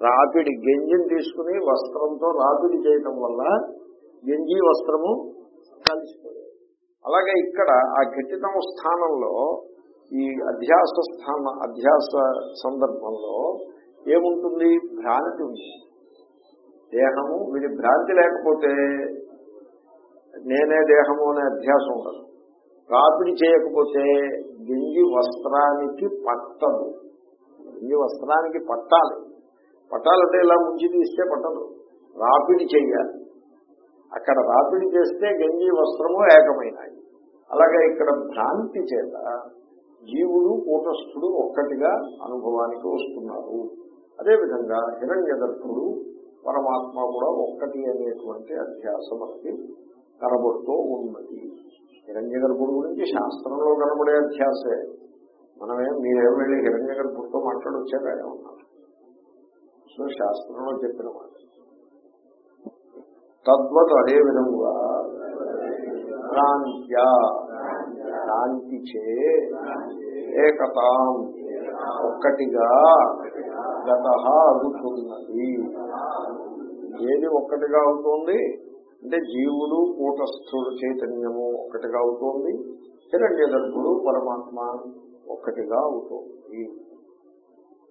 రాపిడి గెంజిని తీసుకుని వస్త్రంతో రాపిడి చేయటం వల్ల గెంజి వస్త్రము కలిసిపోయాయి అలాగే ఇక్కడ ఆ గట్టితము స్థానంలో ఈ అధ్యాస స్థాన అధ్యాస సందర్భంలో ఏముంటుంది? భ్రాంతి ఉంది. దేహము వీడి భ్రాంతి లేకపోతే నేనే దేహము అనే అధ్యాసం ఉండదు. రాపిడి చేయకపోతే గింజి వస్త్రానికి పట్టదు. గింజి వస్త్రానికి పట్టాలి. పట్టాలంటే ఇలా ముంచి తీస్తే పట్టదు. రాపిడి చెయ్యాలి. అక్కడ రాపిడి చేస్తే గంజి వస్త్రము ఏకమైనాయి. అలాగే ఇక్కడ భ్రాంతి చేత జీవుడు కూటస్థుడు ఒక్కటిగా అనుభవానికి వస్తున్నారు. అదేవిధంగా హిరణ్య గర్భుడు పరమాత్మ కూడా ఒక్కటి అనేటువంటి అధ్యాసం మనకి కనబడుతూ ఉన్నది. హిరణ్య గర్భుడు గురించి శాస్త్రంలో కనబడే అధ్యాసే. మనమే మీరేం వెళ్ళి హిరణ్య గర్భుడితో మాట్లాడొచ్చారా? ఏమన్నా? సో శాస్త్రంలో చెప్పిన మాట. తద్వత్ అదే విధముగా భ్రాంత్యా భ్రాంతి చే ఏకతాం ఒక్కటిగా గత అవుతున్నది ఏది ఒక్కటిగా అవుతోంది? అంటే జీవుడు కూటస్థుడు చైతన్యము ఒక్కటిగా అవుతోంది. హిరణ్య పరమాత్మ ఒక్కటిగా అవుతోంది.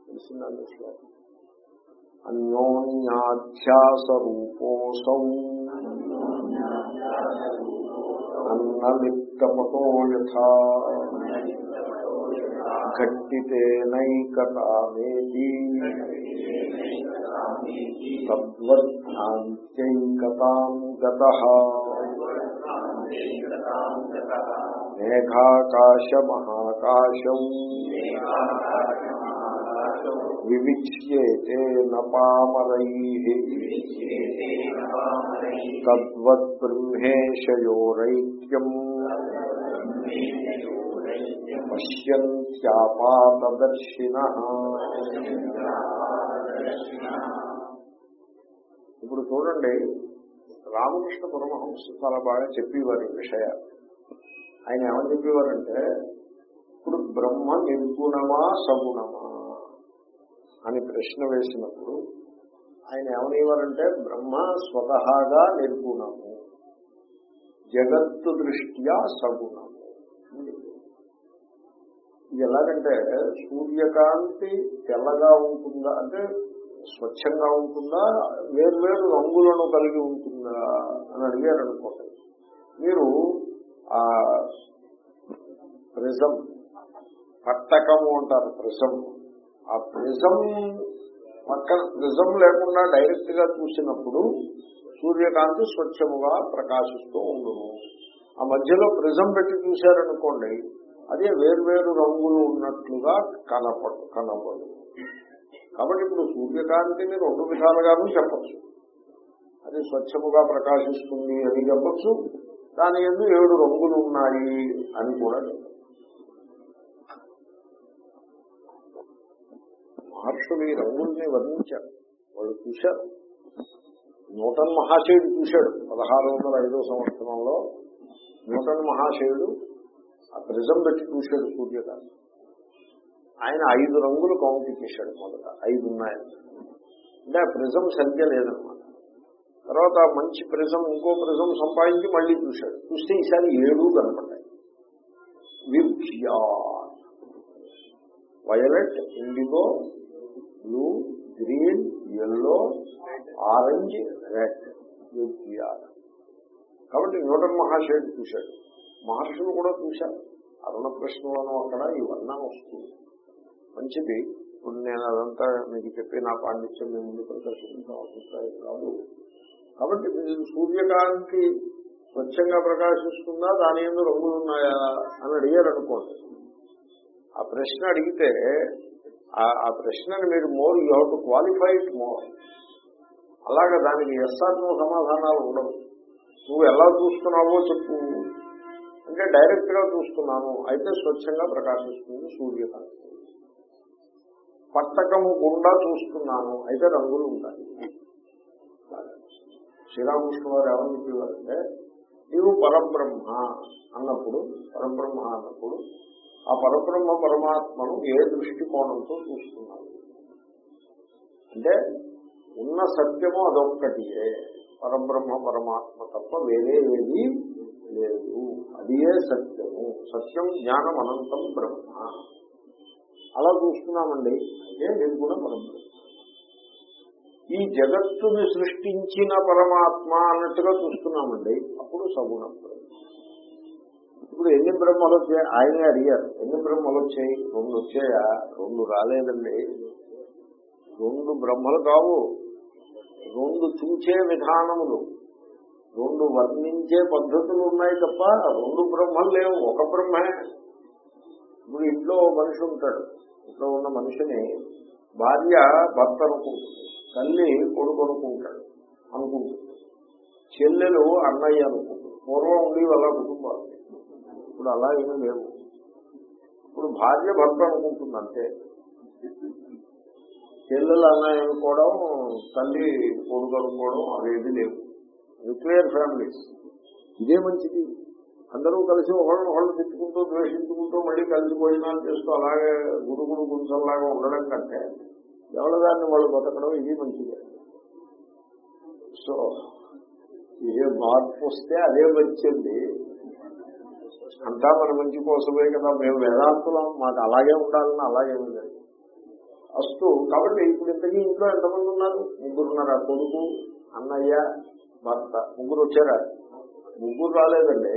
తెలిసిందండి శ్లోకం? అన్యోన్యాధ్యాస రూపోసౌ యథా ఘట్టితేనైకతామేతి తద్వద్భ్రాంత్యైకతాం గత. మేఘాకాశమహాకాశం. వివిచ్యేతే నపామరై తద్వద్బ్రహ్మేశయోరైక్యం పశ్యంత్యాపాతదర్శిన ఇప్పుడు చూడండి రామకృష్ణ పరమహంస చాలా బాగా చెప్పేవారు ఈ విషయాలు. ఆయన ఏమని చెప్పేవారంటే ఇప్పుడు బ్రహ్మ నిర్గుణమా సగుణమా? అని ప్రశ్న వేసినప్పుడు ఆయన ఏమనేవారంటే బ్రహ్మ స్వతహాగా నిర్గుణము. జగత్తు దృష్ట్యా సగుణము. ఇది ఎలాగంటే సూర్యకాంతి తెల్లగా ఉంటుందా? అంటే స్వచ్ఛంగా ఉంటుందా? వేర్వేరు రంగులను కలిగి ఉంటుందా? అని అడిగారు అనుకోండి. మీరు ఆ ప్రిజం పట్టకము అంటారు ప్రిజం. ఆ ప్రిజం పక్కన ప్రిజం లేకుండా డైరెక్ట్గా చూసినప్పుడు సూర్యకాంతి స్వచ్ఛముగా ప్రకాశిస్తూ ఉండును. ఆ మధ్యలో ప్రిజం పెట్టి చూశారనుకోండి అదే వేర్వేరు రంగులు ఉన్నట్లుగా కనపడు కనపడు కాబట్టి ఇప్పుడు సూర్యకాంతిని రెండు విధాలుగాను చెప్పచ్చు. అది స్వచ్ఛముగా ప్రకాశిస్తుంది అని చెప్పచ్చు. దాని ఎందు ఏడు రంగులు ఉన్నాయి అని కూడా చెప్పచ్చు. మహర్షులు ఈ రంగుల్ని వర్ణించారు. వాళ్ళు చూశారు. నూటన్ మహాశయుడు చూశాడు. పదహారు వందల ఐదో సంవత్సరంలో నూటన్ మహాశయుడు ఆ ప్రిజం పెట్టి చూశాడు సూర్యకాంతి ఆయన ఐదు రంగులు కౌంట్ చేశాడు మొదట. ఐదు ఉన్నాయని అంటే ఆ ప్రిజం సంఖ్య లేదనమాట తర్వాత మంచి ప్రిజం ఇంకో ప్రిజం సంపాదించి మళ్ళీ చూశాడు. చూస్తే ఈసారి ఏడు కనపడ్డాయి. విభ్యా violet indigo blue green yellow orange red కాబట్టి న్యూటన్ మహాశయుడు చూశాడు. మహర్షులు కూడా చూశారు. అరుణ ప్రశ్నలను అక్కడ ఇవన్నీ వస్తుంది మంచిది. ఇప్పుడు నేను అదంతా మీకు చెప్పి నా పాండిత్యం మీ ముందు ప్రదర్శించడం అభిప్రాయం కాదు. కాబట్టి మీరు సూర్యకాంతి స్వచ్ఛంగా ప్రకాశిస్తుందా? దాని ఎందుకు రంగులు ఉన్నాయా? అని అడిగారు అనుకోండి ఆ ప్రశ్న అడిగితే ఆ ప్రశ్నని మీరు more you have to qualify it more అలాగే దానికి ఎస్ఆర్నో సమాధానాలు ఉండవు. నువ్వు ఎలా చూస్తున్నావో చెప్పు. అంటే డైరెక్ట్గా చూస్తున్నాను. అయితే స్వచ్ఛంగా ప్రకాశిస్తుంది సూర్యకాంతి పట్టకము గుండా చూస్తున్నాను. అయితే రంగులు ఉంటాయి. శ్రీరామకృష్ణ వారు ఏమని చెప్పేవారంటే నీవు పరబ్రహ్మ అన్నప్పుడు పరబ్రహ్మ అన్నప్పుడు ఆ పరబ్రహ్మ పరమాత్మను ఏ దృష్టికోణంతో చూస్తున్నాడు అంటే ఉన్న సత్యము అదొక్కటియే. పరబ్రహ్మ పరమాత్మ తప్ప వేరే ఏది లేదు. అదియే సత్యము. సత్యం జ్ఞానం అనంతం బ్రహ్మ. అలా చూస్తున్నామండి. అంటే నేను కూడా పరబ్రహ్మ. ఈ జగత్తుని సృష్టించిన పరమాత్మ అన్నట్టుగా చూస్తున్నామండి. అప్పుడు సగుణ బ్రహ్మ ఇప్పుడు ఎన్ని బ్రహ్మలు వచ్చాయి ఆయనే అడిగారు. ఎన్ని బ్రహ్మలు వచ్చాయి? రెండు వచ్చాయా? రెండు రాలేదండి. రెండు బ్రహ్మలు కావు. రెండు చూచే విధానములు. రెండు వర్ణించే పద్ధతులు ఉన్నాయి తప్ప రెండు బ్రహ్మలు లేవు. ఒక బ్రహ్మే. ఇప్పుడు ఇంట్లో మనిషి ఉంటాడు. ఇంట్లో ఉన్న మనిషిని భార్య భర్త అనుకుంటుంది. తల్లి కొడుకు అనుకుంటాడు. అనుకుంటుంది. చెల్లెలు అన్నయ్య అనుకుంటుంది. పూర్వం ఉండి వల్ల కుటుంబాలు. ఇప్పుడు అలా ఏమీ లేవు. ఇప్పుడు భార్య భర్త అనుకుంటుంది అంతే చెల్లెలు అన్నయ్య అనుకోవడం తల్లి కొడుకు అనుకోవడం అవేది లేవు. Nuclear families. ఇదే మంచిది. అందరూ కలిసి ఒకళ్ళు ఒకళ్ళు తిట్టుకుంటూ ద్వేషించుకుంటూ మళ్ళీ కలిసి భోజనాలు చేస్తూ అలాగే గురుగుడు గుంసల్లాగా ఉండడం కంటే ఎవరి దాన్ని వాళ్ళు బతకడం ఇది మంచిది. సో ఏ మార్పు వస్తే అదే మంచిది. అంతా మన మంచి కోసమే కదా మేము వేదాంతులం మాకు అలాగే ఉండాలని అలాగే ఉంది. అస్తు కాబట్టి ఇప్పుడు ఇంతకీ ఇంట్లో ఎంతమంది ఉన్నారు? ముగ్గురు ఉన్నారు ఆ కొడుకు అన్నయ్య భర్త. ముగ్గురు వచ్చారా? ముగ్గురు రాలేదండి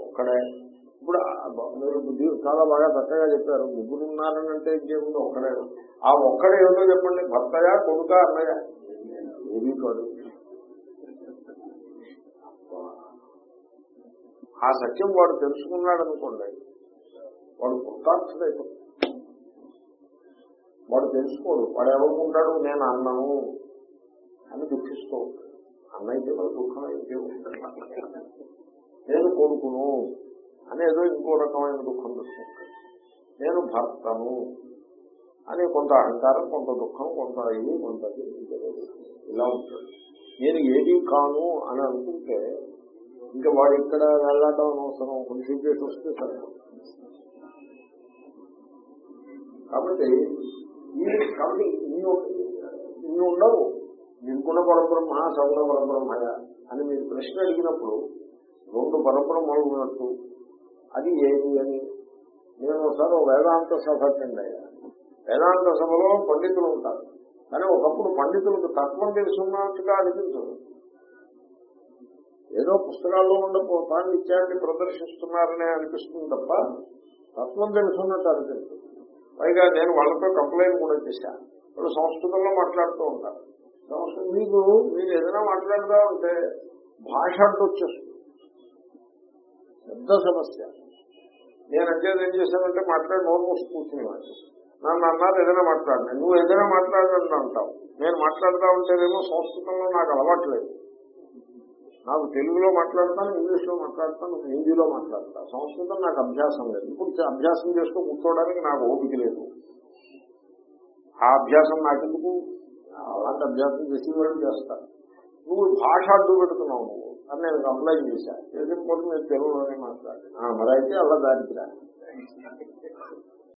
ఒక్కడే. ఇప్పుడు మీరు బుద్ధి చాలా బాగా చక్కగా చెప్పారు. ముగ్గురు ఉన్నారని అంటే ఇంకేముంది? ఒక్కడే. ఆ ఒక్కడే ఏమిటో చెప్పండి. భర్తయా కొడుక అన్నయ్య? ఏమీ కాదు. ఆ సత్యం వాడు తెలుసుకున్నాడు అనుకోండి వాడు కృతార్థుడైపోతాడు. వాడు తెలుసుకోడు వాడు ఎవరుకుంటాడు నేను అన్నను అని దుఃఖిస్తూ ఉంటాడు. అన్నైతే మరి దుఃఖం అయితే నేను కొడుకును అని ఏదో ఇంకో రకమైన దుఃఖం తెచ్చుకుంటాడు నేను భర్తను అని కొంత అహంకారం కొంత దుఃఖం కొంత ఇది కొంత ఇలా ఉంటాడు. నేను ఏది కాను అని అనుకుంటే ఇంకా వాడు ఇక్కడ వెళ్ళడం అవసరం. కొంచెం వస్తే సరే కాబట్టి కాబట్టి ఇన్ని ఉండవు. నిర్గుణ పరబ్రహ్మ సగుణ పరబ్రహ్మయ అని మీరు ప్రశ్న అడిగినప్పుడు రెండు పరబ్రహ్మలు ఉన్నట్టు. అది ఏది అని? నేను ఒకసారి వేదాంత సభ అయ్యా. వేదాంత సభలో పండితులు ఉంటారు. కానీ ఒకప్పుడు పండితులకు తత్వం తెలుసున్నట్టుగా అనిపించదు. ఏదో పుస్తకాల్లో ఉండే పాండిత్యాన్ని ప్రదర్శిస్తున్నారనే అనిపిస్తుంది తప్ప తత్వం తెలుసున్నట్టు అనిపిస్తుంది. పైగా నేను వాళ్ళతో కంప్లైంట్ కూడా చేశాను వాళ్ళు సంస్కృతంలో మాట్లాడుతూ ఉంటారు. సంస్కృతం మీకు మీరు ఏదైనా మాట్లాడుతూ ఉంటే భాష అంటూ వచ్చేస్తుంది. పెద్ద సమస్య. నేను అంటే ఏం చేశానంటే మాట్లాడి నోరు మూసి కూర్చునేవాడు నన్ను అన్నారు ఏదైనా మాట్లాడినా నువ్వు ఏదైనా మాట్లాడండి అంటావు. నేను మాట్లాడుతూ ఉంటేనేమో సంస్కృతంలో నాకు అలవాట్లేదు నాకు తెలుగులో మాట్లాడతాను ఇంగ్లీష్లో మాట్లాడతాను హిందీలో మాట్లాడతాను సంస్కృతం నాకు అభ్యాసం లేదు. ఇప్పుడు అభ్యాసం చేస్తూ కూర్చోవడానికి నాకు ఓపిక లేదు. ఆ అభ్యాసం నాకెందుకు? అలాంటి అభ్యాసం చేసి వాళ్ళు చేస్తారు. నువ్వు భాష అడ్డు పెడుతున్నావు నువ్వు. అని నేను కంప్లైంట్ చేశాను చేసిపోతే నేను తెలుగులోనే మాట్లాడాను. మరి అయితే అలా దానికి రా